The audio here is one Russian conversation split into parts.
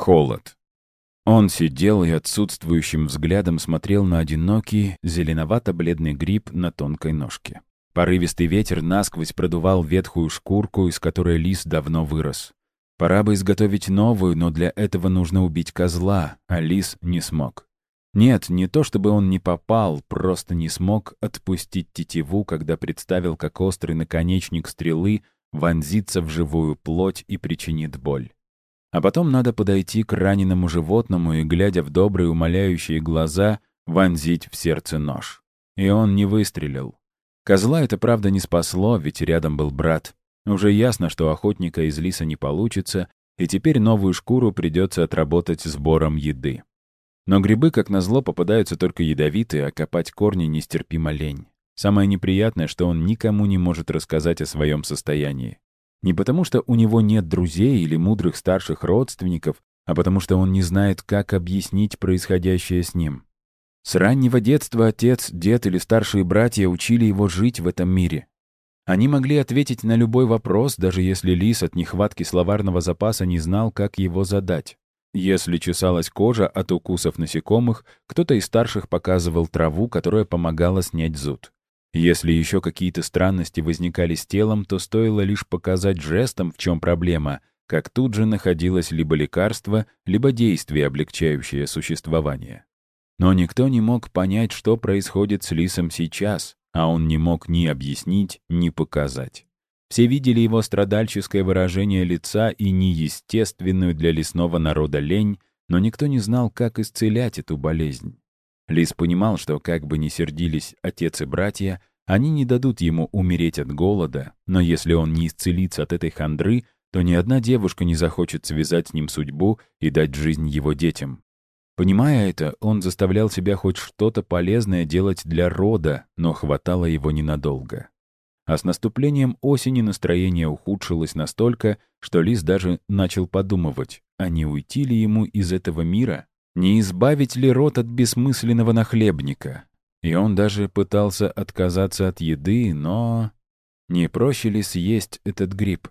Холод. Он сидел и отсутствующим взглядом смотрел на одинокий, зеленовато-бледный гриб на тонкой ножке. Порывистый ветер насквозь продувал ветхую шкурку, из которой лис давно вырос. Пора бы изготовить новую, но для этого нужно убить козла, а лис не смог. Нет, не то чтобы он не попал, просто не смог отпустить тетиву, когда представил, как острый наконечник стрелы вонзится в живую плоть и причинит боль. А потом надо подойти к раненому животному и, глядя в добрые умоляющие глаза, вонзить в сердце нож. И он не выстрелил. Козла это, правда, не спасло, ведь рядом был брат. Уже ясно, что охотника из лиса не получится, и теперь новую шкуру придется отработать сбором еды. Но грибы, как назло, попадаются только ядовитые, а копать корни нестерпимо лень. Самое неприятное, что он никому не может рассказать о своем состоянии. Не потому, что у него нет друзей или мудрых старших родственников, а потому что он не знает, как объяснить происходящее с ним. С раннего детства отец, дед или старшие братья учили его жить в этом мире. Они могли ответить на любой вопрос, даже если лис от нехватки словарного запаса не знал, как его задать. Если чесалась кожа от укусов насекомых, кто-то из старших показывал траву, которая помогала снять зуд. Если еще какие-то странности возникали с телом, то стоило лишь показать жестом, в чем проблема, как тут же находилось либо лекарство, либо действие, облегчающее существование. Но никто не мог понять, что происходит с Лисом сейчас, а он не мог ни объяснить, ни показать. Все видели его страдальческое выражение лица и неестественную для лесного народа лень, но никто не знал, как исцелять эту болезнь. Лис понимал, что как бы ни сердились отец и братья, они не дадут ему умереть от голода, но если он не исцелится от этой хандры, то ни одна девушка не захочет связать с ним судьбу и дать жизнь его детям. Понимая это, он заставлял себя хоть что-то полезное делать для рода, но хватало его ненадолго. А с наступлением осени настроение ухудшилось настолько, что Лис даже начал подумывать, а не уйти ли ему из этого мира не избавить ли рот от бессмысленного нахлебника? И он даже пытался отказаться от еды, но... Не проще ли съесть этот гриб?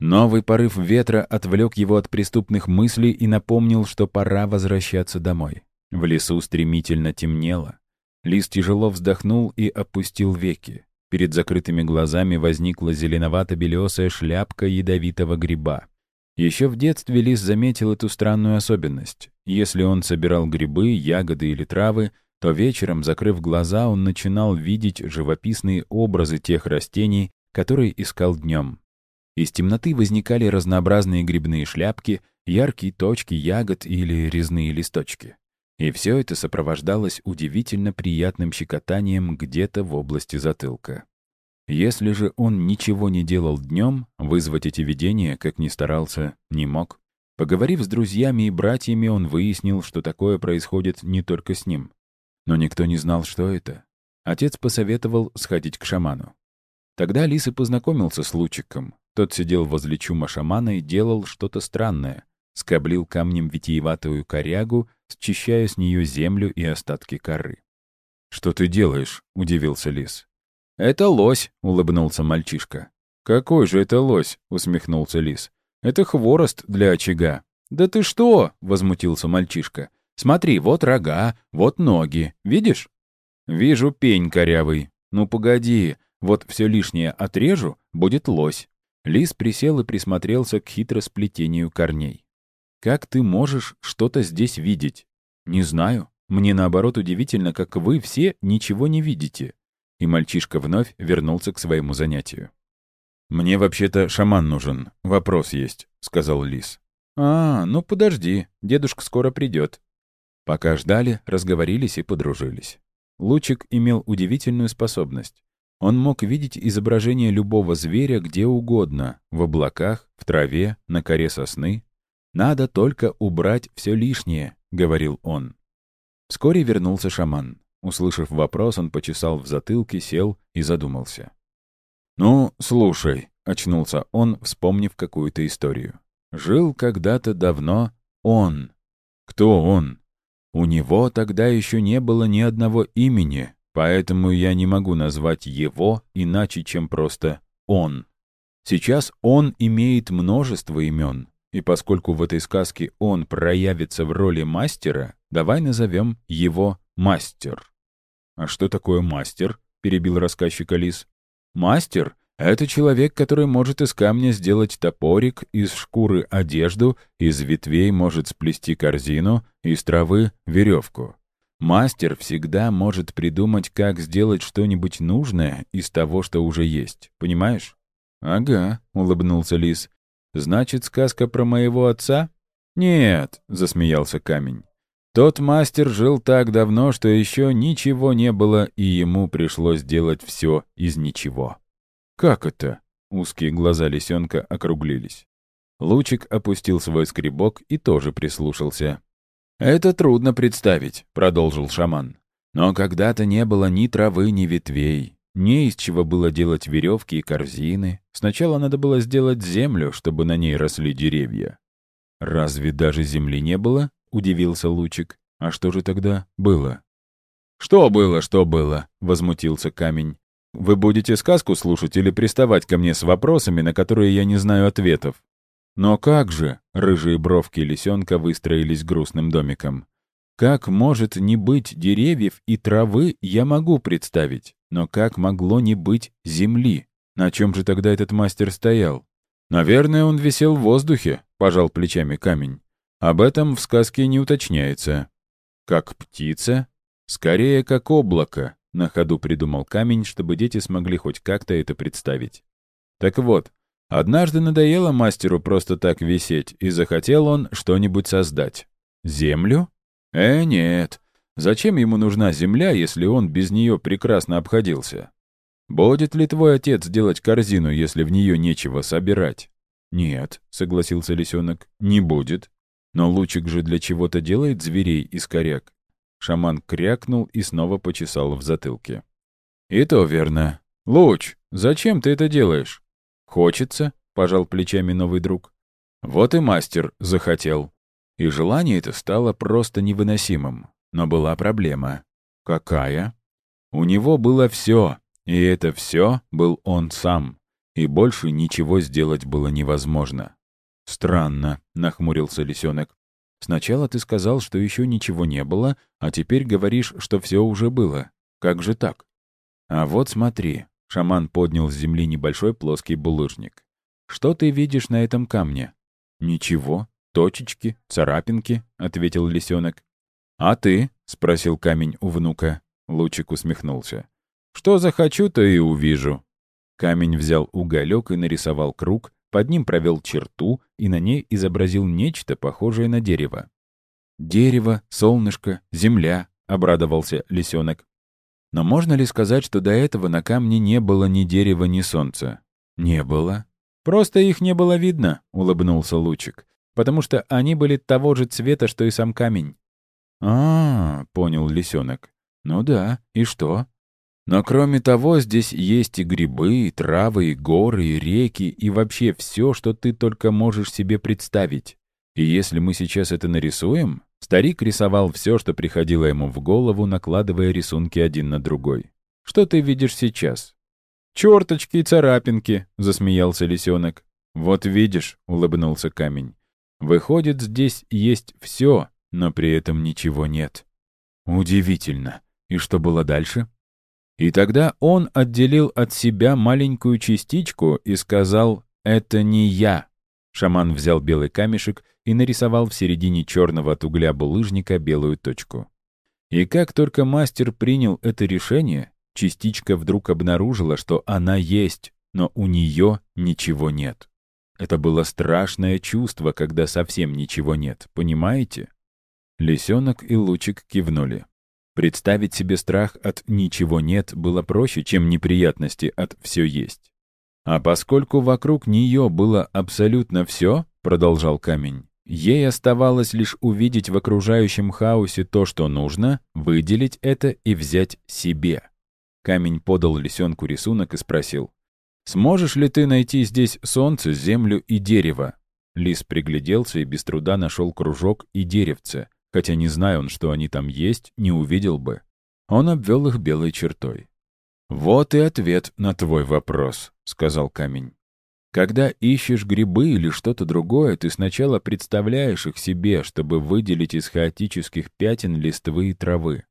Новый порыв ветра отвлек его от преступных мыслей и напомнил, что пора возвращаться домой. В лесу стремительно темнело. Лис тяжело вздохнул и опустил веки. Перед закрытыми глазами возникла зеленовато-белесая шляпка ядовитого гриба. Еще в детстве Лис заметил эту странную особенность. Если он собирал грибы, ягоды или травы, то вечером, закрыв глаза, он начинал видеть живописные образы тех растений, которые искал днем. Из темноты возникали разнообразные грибные шляпки, яркие точки ягод или резные листочки. И все это сопровождалось удивительно приятным щекотанием где-то в области затылка. Если же он ничего не делал днем, вызвать эти видения, как ни старался, не мог. Поговорив с друзьями и братьями, он выяснил, что такое происходит не только с ним. Но никто не знал, что это. Отец посоветовал сходить к шаману. Тогда Лис и познакомился с Лучиком. Тот сидел возле чума шамана и делал что-то странное. Скоблил камнем витиеватую корягу, счищая с нее землю и остатки коры. «Что ты делаешь?» — удивился Лис. «Это лось», — улыбнулся мальчишка. «Какой же это лось?» — усмехнулся лис. «Это хворост для очага». «Да ты что?» — возмутился мальчишка. «Смотри, вот рога, вот ноги. Видишь?» «Вижу пень корявый. Ну погоди, вот все лишнее отрежу, будет лось». Лис присел и присмотрелся к хитросплетению корней. «Как ты можешь что-то здесь видеть?» «Не знаю. Мне, наоборот, удивительно, как вы все ничего не видите и мальчишка вновь вернулся к своему занятию. «Мне вообще-то шаман нужен. Вопрос есть», — сказал Лис. «А, ну подожди, дедушка скоро придет». Пока ждали, разговорились и подружились. Лучик имел удивительную способность. Он мог видеть изображение любого зверя где угодно, в облаках, в траве, на коре сосны. «Надо только убрать все лишнее», — говорил он. Вскоре вернулся шаман. Услышав вопрос, он почесал в затылке, сел и задумался. «Ну, слушай», — очнулся он, вспомнив какую-то историю. «Жил когда-то давно он. Кто он? У него тогда еще не было ни одного имени, поэтому я не могу назвать его иначе, чем просто он. Сейчас он имеет множество имен, И поскольку в этой сказке он проявится в роли мастера, давай назовем его мастер. «А что такое мастер?» — перебил рассказчик Алис. «Мастер — это человек, который может из камня сделать топорик, из шкуры — одежду, из ветвей может сплести корзину, из травы — веревку. Мастер всегда может придумать, как сделать что-нибудь нужное из того, что уже есть. Понимаешь?» «Ага», — улыбнулся Лис. «Значит, сказка про моего отца?» «Нет», — засмеялся камень. Тот мастер жил так давно, что еще ничего не было, и ему пришлось делать все из ничего. «Как это?» — узкие глаза лисенка округлились. Лучик опустил свой скребок и тоже прислушался. «Это трудно представить», — продолжил шаман. «Но когда-то не было ни травы, ни ветвей, не из чего было делать веревки и корзины. Сначала надо было сделать землю, чтобы на ней росли деревья. Разве даже земли не было? — удивился Лучик. «А что же тогда было?» «Что было, что было?» — возмутился камень. «Вы будете сказку слушать или приставать ко мне с вопросами, на которые я не знаю ответов?» «Но как же?» — рыжие бровки лисенка выстроились грустным домиком. «Как может не быть деревьев и травы, я могу представить, но как могло не быть земли? На чем же тогда этот мастер стоял?» «Наверное, он висел в воздухе», — пожал плечами камень. Об этом в сказке не уточняется. Как птица? Скорее, как облако, на ходу придумал камень, чтобы дети смогли хоть как-то это представить. Так вот, однажды надоело мастеру просто так висеть, и захотел он что-нибудь создать. Землю? Э, нет. Зачем ему нужна земля, если он без нее прекрасно обходился? Будет ли твой отец делать корзину, если в нее нечего собирать? Нет, согласился лисенок, не будет. Но лучик же для чего-то делает зверей из коряк. Шаман крякнул и снова почесал в затылке. «И то верно. Луч, зачем ты это делаешь?» «Хочется», — пожал плечами новый друг. «Вот и мастер захотел». И желание это стало просто невыносимым. Но была проблема. Какая? У него было все, и это все был он сам. И больше ничего сделать было невозможно. «Странно», — нахмурился лисенок. «Сначала ты сказал, что еще ничего не было, а теперь говоришь, что все уже было. Как же так?» «А вот смотри», — шаман поднял с земли небольшой плоский булыжник. «Что ты видишь на этом камне?» «Ничего. Точечки, царапинки», — ответил лисенок. «А ты?» — спросил камень у внука. Лучик усмехнулся. «Что захочу, то и увижу». Камень взял уголек и нарисовал круг, под ним провел черту и на ней изобразил нечто похожее на дерево. «Дерево, солнышко, земля», — обрадовался лисенок. «Но можно ли сказать, что до этого на камне не было ни дерева, ни солнца?» «Не было». «Просто их не было видно», — улыбнулся Лучик, «потому что они были того же цвета, что и сам камень». «А, -а — понял лисенок. «Ну да, и что?» Но кроме того, здесь есть и грибы, и травы, и горы, и реки, и вообще все, что ты только можешь себе представить. И если мы сейчас это нарисуем, старик рисовал все, что приходило ему в голову, накладывая рисунки один на другой. Что ты видишь сейчас? «Черточки и царапинки», — засмеялся лисенок. «Вот видишь», — улыбнулся камень. «Выходит, здесь есть все, но при этом ничего нет». «Удивительно. И что было дальше?» И тогда он отделил от себя маленькую частичку и сказал «Это не я». Шаман взял белый камешек и нарисовал в середине черного от угля булыжника белую точку. И как только мастер принял это решение, частичка вдруг обнаружила, что она есть, но у нее ничего нет. Это было страшное чувство, когда совсем ничего нет, понимаете? Лисенок и Лучик кивнули. Представить себе страх от «ничего нет» было проще, чем неприятности от «все есть». А поскольку вокруг нее было абсолютно все, продолжал камень, ей оставалось лишь увидеть в окружающем хаосе то, что нужно, выделить это и взять себе. Камень подал лисенку рисунок и спросил, «Сможешь ли ты найти здесь солнце, землю и дерево?» Лис пригляделся и без труда нашел кружок и деревце, Хотя не зная он, что они там есть, не увидел бы. Он обвел их белой чертой. «Вот и ответ на твой вопрос», — сказал камень. Когда ищешь грибы или что-то другое, ты сначала представляешь их себе, чтобы выделить из хаотических пятен листвы и травы.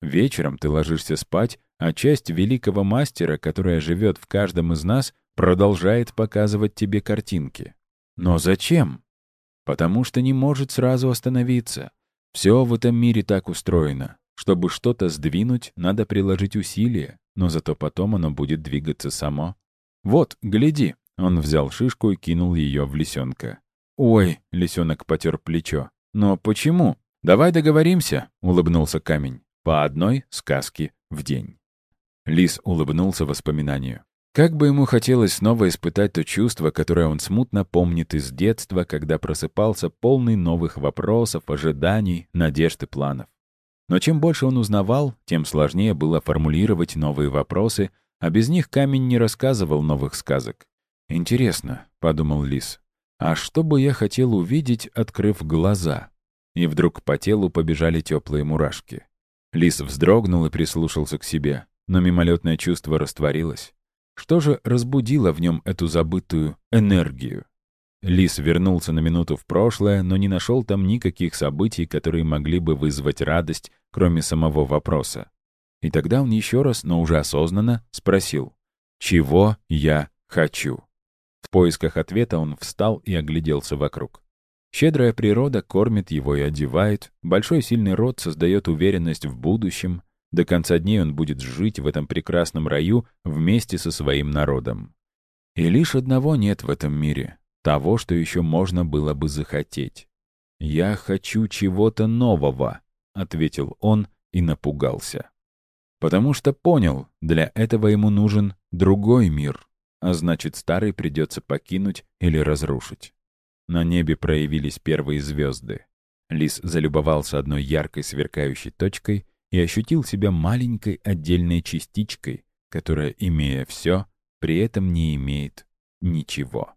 Вечером ты ложишься спать, а часть великого мастера, которая живет в каждом из нас, продолжает показывать тебе картинки. Но зачем? Потому что не может сразу остановиться. Все в этом мире так устроено. Чтобы что-то сдвинуть, надо приложить усилия, но зато потом оно будет двигаться само. Вот, гляди. Он взял шишку и кинул ее в лисенка. «Ой!» — лисенок потер плечо. «Но почему?» «Давай договоримся», — улыбнулся камень. «По одной сказке в день». Лис улыбнулся воспоминанию. Как бы ему хотелось снова испытать то чувство, которое он смутно помнит из детства, когда просыпался полный новых вопросов, ожиданий, надежд и планов. Но чем больше он узнавал, тем сложнее было формулировать новые вопросы, а без них камень не рассказывал новых сказок. «Интересно», — подумал Лис, — «а что бы я хотел увидеть, открыв глаза?» И вдруг по телу побежали теплые мурашки. Лис вздрогнул и прислушался к себе, но мимолетное чувство растворилось. Что же разбудило в нем эту забытую энергию? Лис вернулся на минуту в прошлое, но не нашел там никаких событий, которые могли бы вызвать радость, кроме самого вопроса. И тогда он еще раз, но уже осознанно, спросил «Чего я хочу?». В поисках ответа он встал и огляделся вокруг. Щедрая природа кормит его и одевает, большой сильный род создает уверенность в будущем, до конца дней он будет жить в этом прекрасном раю вместе со своим народом. И лишь одного нет в этом мире — того, что еще можно было бы захотеть. «Я хочу чего-то нового», — ответил он и напугался. Потому что понял, для этого ему нужен другой мир, а значит, старый придется покинуть или разрушить. На небе проявились первые звезды. Лис залюбовался одной яркой сверкающей точкой и ощутил себя маленькой отдельной частичкой, которая, имея все, при этом не имеет ничего.